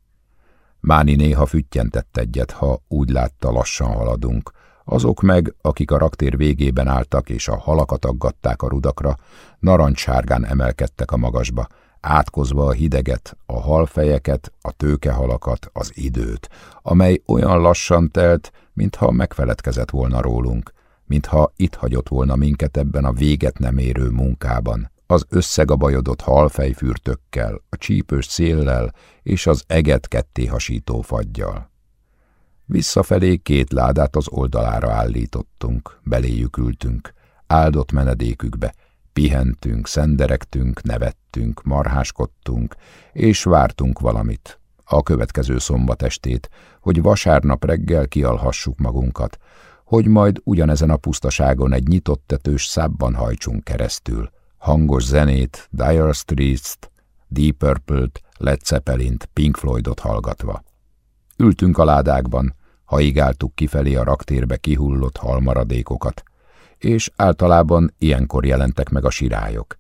Máni néha füttyentett egyet, ha úgy látta lassan haladunk, azok meg, akik a raktér végében álltak és a halakat aggatták a rudakra, narancssárgán emelkedtek a magasba, átkozva a hideget, a halfejeket, a tőkehalakat, az időt, amely olyan lassan telt, mintha megfeledkezett volna rólunk, mintha itt hagyott volna minket ebben a véget nem érő munkában, az összegabajodott halfejfürtökkel, a csípős széllel és az eget ketté hasító fagyjal. Visszafelé két ládát az oldalára állítottunk, beléjük ültünk, áldott menedékükbe, Pihentünk, szenderegtünk, nevettünk, marháskodtunk, és vártunk valamit, a következő szombatestét, hogy vasárnap reggel kialhassuk magunkat, hogy majd ugyanezen a pusztaságon egy nyitott tetős szábban hajtsunk keresztül, hangos zenét, Dire Straits-t, Deep Purple-t, Led Zeppelin-t, Pink Floydot hallgatva. Ültünk a ládákban, haigáltuk kifelé a raktérbe kihullott halmaradékokat, és általában ilyenkor jelentek meg a sirályok.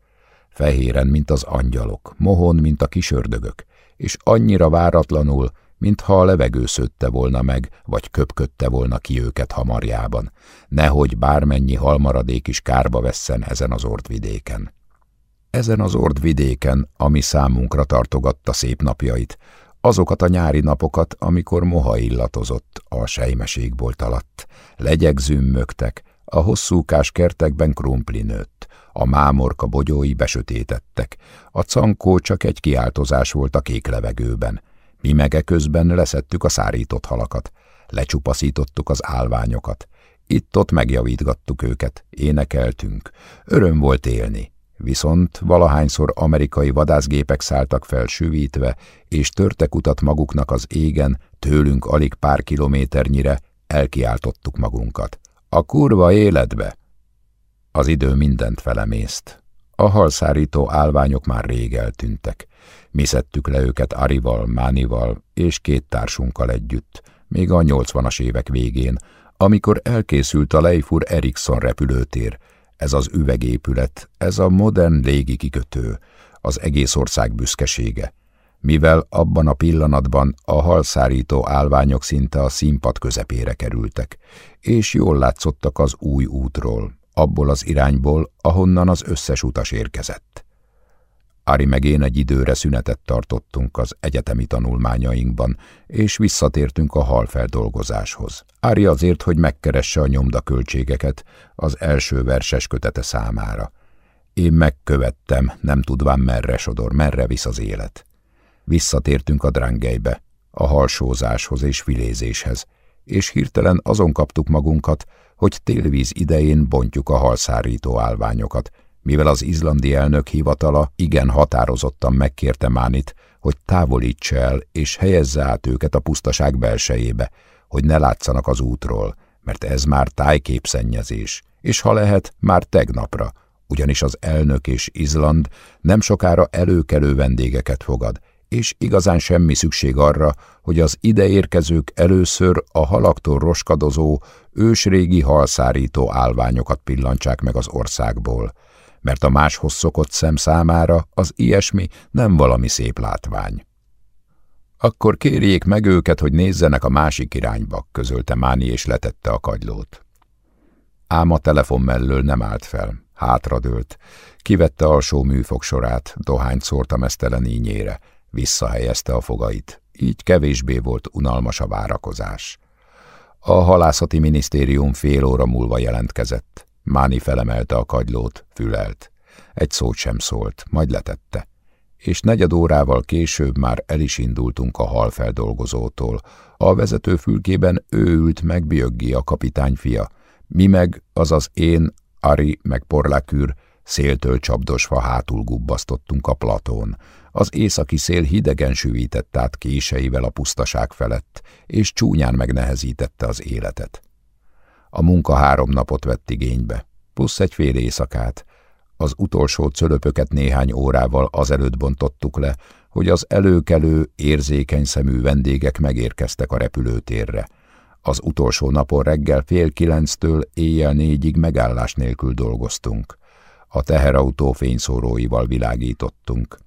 Fehéren, mint az angyalok, mohon, mint a kisördögök, és annyira váratlanul, mintha a levegő szőtte volna meg, vagy köpködte volna ki őket hamarjában, nehogy bármennyi halmaradék is kárba vesszen ezen az ordvidéken. Ezen az ordvidéken, ami számunkra tartogatta szép napjait, azokat a nyári napokat, amikor moha illatozott a sejmeségbolt alatt, legyek zümmögtek, a hosszúkás kertekben krumpli nőtt, a mámorka bogyói besötétettek, a cankó csak egy kiáltozás volt a kék levegőben. Mi mege közben leszettük a szárított halakat, lecsupaszítottuk az álványokat. Itt-ott megjavítgattuk őket, énekeltünk. Öröm volt élni. Viszont valahányszor amerikai vadászgépek szálltak fel süvítve, és törtek utat maguknak az égen, tőlünk alig pár kilométernyire, elkiáltottuk magunkat. A kurva életbe! Az idő mindent felemészt. A halszárító állványok már rég eltűntek. Mi szedtük le őket Arival, Mánival és két társunkkal együtt, még a nyolcvanas évek végén, amikor elkészült a Leifur Ericsson repülőtér, ez az üvegépület, ez a modern légikikötő, az egész ország büszkesége, mivel abban a pillanatban a halszárító állványok szinte a színpad közepére kerültek, és jól látszottak az új útról, abból az irányból, ahonnan az összes utas érkezett. Ari meg én egy időre szünetet tartottunk az egyetemi tanulmányainkban, és visszatértünk a halfeldolgozáshoz. Ari azért, hogy megkeresse a nyomdaköltségeket az első verses kötete számára. Én megkövettem, nem tudván merre sodor, merre visz az élet. Visszatértünk a drangelybe, a halsózáshoz és filézéshez, és hirtelen azon kaptuk magunkat, hogy télvíz idején bontjuk a halszárító állványokat, mivel az izlandi elnök hivatala igen határozottan megkérte Mánit, hogy távolítsa el és helyezze át őket a pusztaság belsejébe, hogy ne látszanak az útról, mert ez már tájképszennyezés, és ha lehet, már tegnapra, ugyanis az elnök és Izland nem sokára előkelő vendégeket fogad, és igazán semmi szükség arra, hogy az ideérkezők először a halaktól roskadozó, ősrégi halszárító állványokat pillantsák meg az országból, mert a máshoz szokott szem számára az ilyesmi nem valami szép látvány. Akkor kérjék meg őket, hogy nézzenek a másik irányba, közölte Máni és letette a kagylót. Ám a telefon mellől nem állt fel, hátradőlt, kivette alsó műfogsorát, dohányt szórt a mesztelen ínyére, Visszahelyezte a fogait, így kevésbé volt unalmas a várakozás. A halászati minisztérium fél óra múlva jelentkezett. Máni felemelte a kagylót, fülelt. Egy szót sem szólt, majd letette. És negyed órával később már el is indultunk a halfeldolgozótól. A vezető fülkében ő ült meg Bjöggi a kapitány fia. Mi meg, azaz én, Ari meg Porlakür, széltől csapdosva hátul gubbasztottunk a platón. Az északi szél hidegen sűvített át késeivel a pusztaság felett, és csúnyán megnehezítette az életet. A munka három napot vett igénybe, plusz egy fél éjszakát. Az utolsó cölöpöket néhány órával azelőtt bontottuk le, hogy az előkelő, érzékeny szemű vendégek megérkeztek a repülőtérre. Az utolsó napon reggel fél kilenctől éjjel négyig megállás nélkül dolgoztunk. A teherautó fényszóróival világítottunk.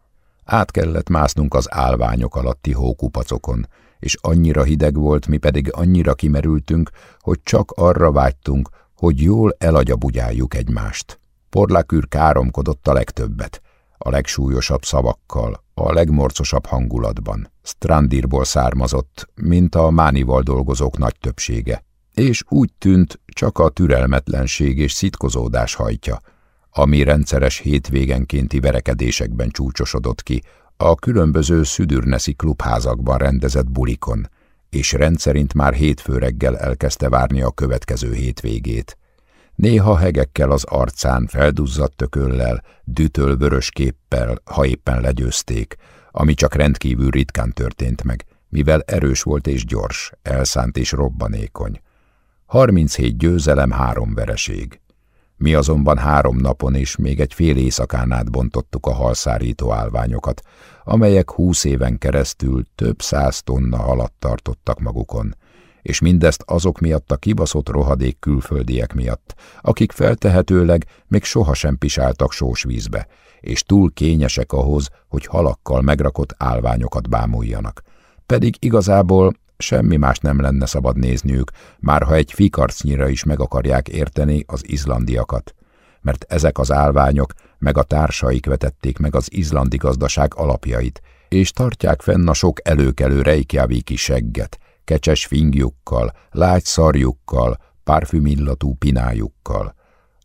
Át kellett másznunk az állványok alatti hókupacokon, és annyira hideg volt, mi pedig annyira kimerültünk, hogy csak arra vágytunk, hogy jól elagyabugyáljuk egymást. Porlakűr káromkodott a legtöbbet, a legsúlyosabb szavakkal, a legmorcosabb hangulatban. Strandírból származott, mint a mánival dolgozók nagy többsége, és úgy tűnt, csak a türelmetlenség és szitkozódás hajtja, ami rendszeres hétvégenkénti verekedésekben csúcsosodott ki a különböző szüdürneszi klubházakban rendezett bulikon, és rendszerint már hétfő reggel elkezdte várni a következő hétvégét. Néha hegekkel az arcán, felduzzadt tököllel, dütöl vörös képpel, ha éppen legyőzték, ami csak rendkívül ritkán történt meg, mivel erős volt és gyors, elszánt és robbanékony. 37 győzelem, három vereség. Mi azonban három napon és még egy fél éjszakán át bontottuk a halszárító állványokat, amelyek húsz éven keresztül több száz tonna alatt tartottak magukon, és mindezt azok miatt a kibaszott rohadék külföldiek miatt, akik feltehetőleg még sohasem pisáltak sós vízbe, és túl kényesek ahhoz, hogy halakkal megrakott állványokat bámuljanak. Pedig igazából semmi más nem lenne szabad nézniük, már ha egy fikarcnyira is meg akarják érteni az izlandiakat, mert ezek az állványok meg a társaik vetették meg az izlandi gazdaság alapjait, és tartják fenn a sok előkelő rejkjáviki segget, kecses fingjukkal, lágy szarjukkal, parfümillatú pinájukkal.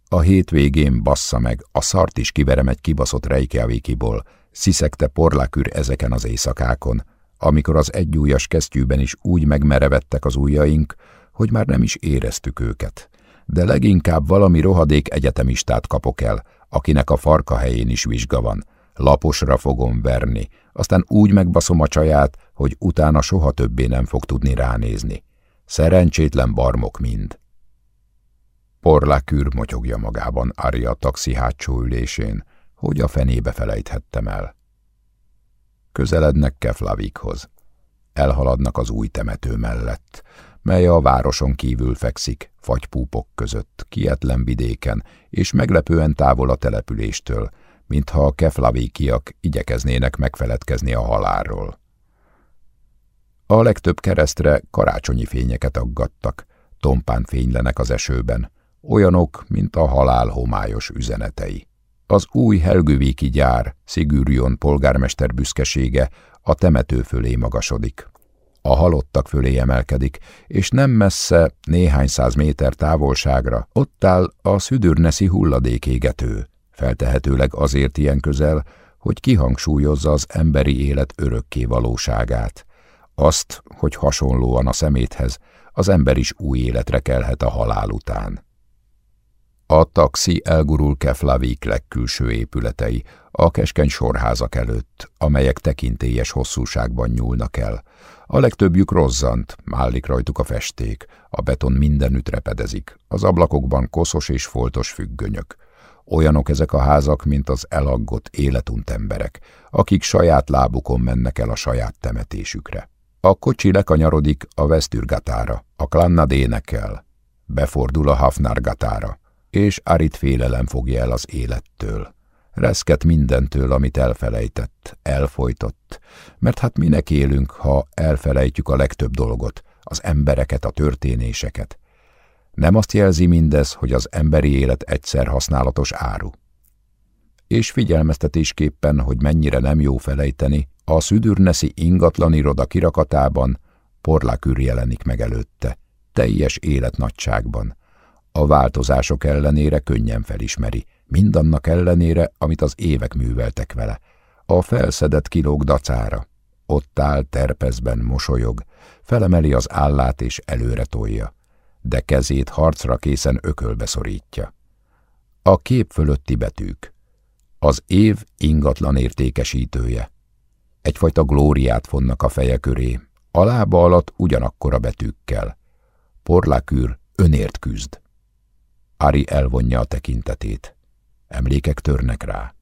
A hétvégén bassza meg, a szart is kiverem egy kibaszott rejkjávikiból, sziszegte porlakür ezeken az éjszakákon, amikor az egyújas kesztyűben is úgy megmerevettek az ujjaink, hogy már nem is éreztük őket. De leginkább valami rohadék egyetemistát kapok el, akinek a farka helyén is vizsga van. Laposra fogom verni, aztán úgy megbaszom a csaját, hogy utána soha többé nem fog tudni ránézni. Szerencsétlen barmok mind. Porlakűr motyogja magában Ari a taxi hátsó ülésén, hogy a fenébe felejthettem el. Közelednek Keflavikhoz. Elhaladnak az új temető mellett, mely a városon kívül fekszik, fagypúpok között, kietlen vidéken, és meglepően távol a településtől, mintha a keflavíkiak igyekeznének megfeledkezni a halálról. A legtöbb keresztre karácsonyi fényeket aggattak, tompán fénylenek az esőben, olyanok, mint a halál homályos üzenetei. Az új Helgővéki gyár, Szigűrjon polgármester büszkesége a temető fölé magasodik. A halottak fölé emelkedik, és nem messze, néhány száz méter távolságra ott áll a szüdürneszi hulladékégető, feltehetőleg azért ilyen közel, hogy kihangsúlyozza az emberi élet örökké valóságát. Azt, hogy hasonlóan a szeméthez, az ember is új életre kelhet a halál után. A taxi elgurul Keflavik legkülső épületei, a keskeny sorházak előtt, amelyek tekintélyes hosszúságban nyúlnak el. A legtöbbjük rozzant, mállik rajtuk a festék, a beton mindenütt repedezik, az ablakokban koszos és foltos függönyök. Olyanok ezek a házak, mint az elaggott, életunt emberek, akik saját lábukon mennek el a saját temetésükre. A kocsi lekanyarodik a Vesztürgatára, a Klannad énekel, befordul a Hafnargatára, és Arit félelem fogja el az élettől. Reszket mindentől, amit elfelejtett, elfolytott, mert hát minek élünk, ha elfelejtjük a legtöbb dolgot, az embereket, a történéseket. Nem azt jelzi mindez, hogy az emberi élet egyszer használatos áru. és figyelmeztetésképpen, hogy mennyire nem jó felejteni, a szüdürneszi ingatlaniroda kirakatában porlakűr jelenik meg előtte, teljes életnagyságban. A változások ellenére könnyen felismeri, mindannak ellenére, amit az évek műveltek vele. A felszedett kilóg dacára. Ott áll, terpezben mosolyog, felemeli az állát és előre tolja, de kezét harcra készen ökölbe szorítja. A kép fölötti betűk. Az év ingatlan értékesítője. Egyfajta glóriát fonnak a feje köré, a lába alatt ugyanakkor a betűkkel. Porlakűr önért küzd. Ari elvonja a tekintetét. Emlékek törnek rá.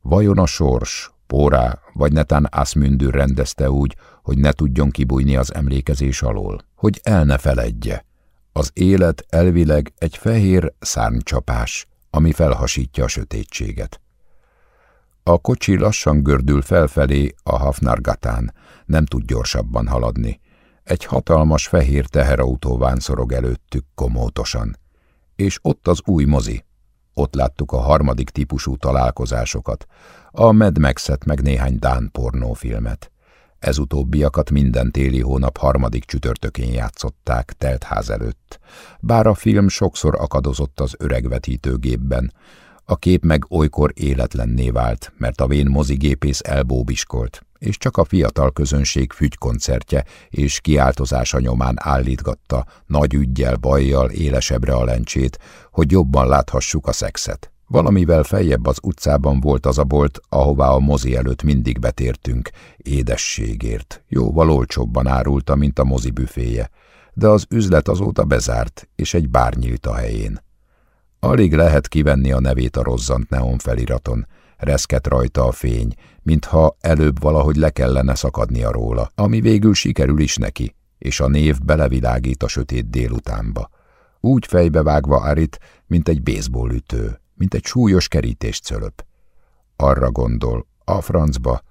Vajon a sors, Pórá vagy netán Asmündür rendezte úgy, hogy ne tudjon kibújni az emlékezés alól, hogy el ne feledje. Az élet elvileg egy fehér szárnycsapás, ami felhasítja a sötétséget. A kocsi lassan gördül felfelé a Hafnargatán, nem tud gyorsabban haladni. Egy hatalmas fehér teherautó vánszorog előttük komótosan. És ott az új mozi. Ott láttuk a harmadik típusú találkozásokat, a Mad Max-et meg néhány Dán pornófilmet. Ez utóbbiakat minden téli hónap harmadik csütörtökén játszották, teltház előtt. Bár a film sokszor akadozott az öreg vetítőgépben, a kép meg olykor életlenné vált, mert a vén mozigépész elbóbiskolt, és csak a fiatal közönség fügykoncertje és kiáltozása nyomán állítgatta nagy ügyjel, bajjal élesebbre a lencsét, hogy jobban láthassuk a szexet. Valamivel feljebb az utcában volt az a bolt, ahová a mozi előtt mindig betértünk, édességért. Jóval olcsóbban árulta, mint a mozi büféje, de az üzlet azóta bezárt, és egy bár nyílt a helyén. Alig lehet kivenni a nevét a rozzant neon feliraton, reszket rajta a fény, mintha előbb valahogy le kellene szakadnia róla, ami végül sikerül is neki, és a név belevilágít a sötét délutánba. Úgy fejbevágva Arit, mint egy baseball ütő mint egy súlyos kerítést cölöp. Arra gondol, a francba,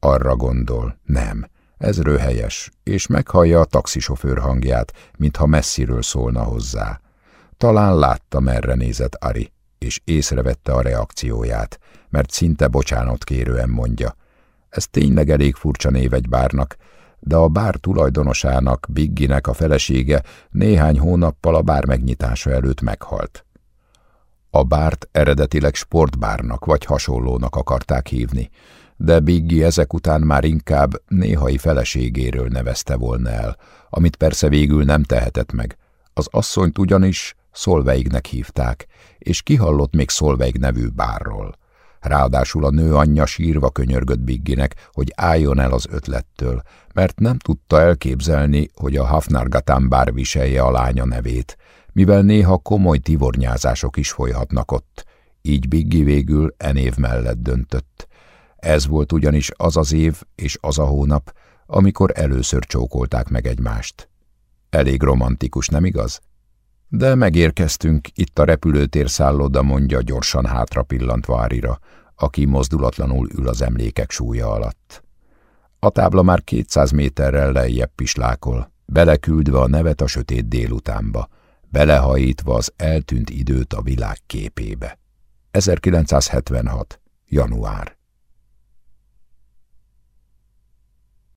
arra gondol, nem, ez röhelyes, és meghallja a taxisofőr hangját, mintha messziről szólna hozzá. Talán látta, merre nézett Ari, és észrevette a reakcióját, mert szinte bocsánat kérően mondja. Ez tényleg elég furcsa név egy bárnak, de a bár tulajdonosának, Bigginek a felesége néhány hónappal a bár megnyitása előtt meghalt. A bárt eredetileg sportbárnak vagy hasonlónak akarták hívni, de Biggi ezek után már inkább néhai feleségéről nevezte volna el, amit persze végül nem tehetett meg. Az asszonyt ugyanis Szolveignek hívták, és kihallott még Szolveig nevű bárról. Ráadásul a nő anyja sírva könyörgött Bigginek, hogy álljon el az ötlettől, mert nem tudta elképzelni, hogy a Hafnargatán bár viselje a lánya nevét, mivel néha komoly tivornyázások is folyhatnak ott, így Biggi végül en év mellett döntött. Ez volt ugyanis az az év és az a hónap, amikor először csókolták meg egymást. Elég romantikus, nem igaz? De megérkeztünk, itt a repülőtér szálloda mondja gyorsan hátra pillantva Árira, aki mozdulatlanul ül az emlékek súlya alatt. A tábla már kétszáz méterrel lejjebb pislákol, beleküldve a nevet a sötét délutánba, belehajítva az eltűnt időt a világ képébe. 1976. január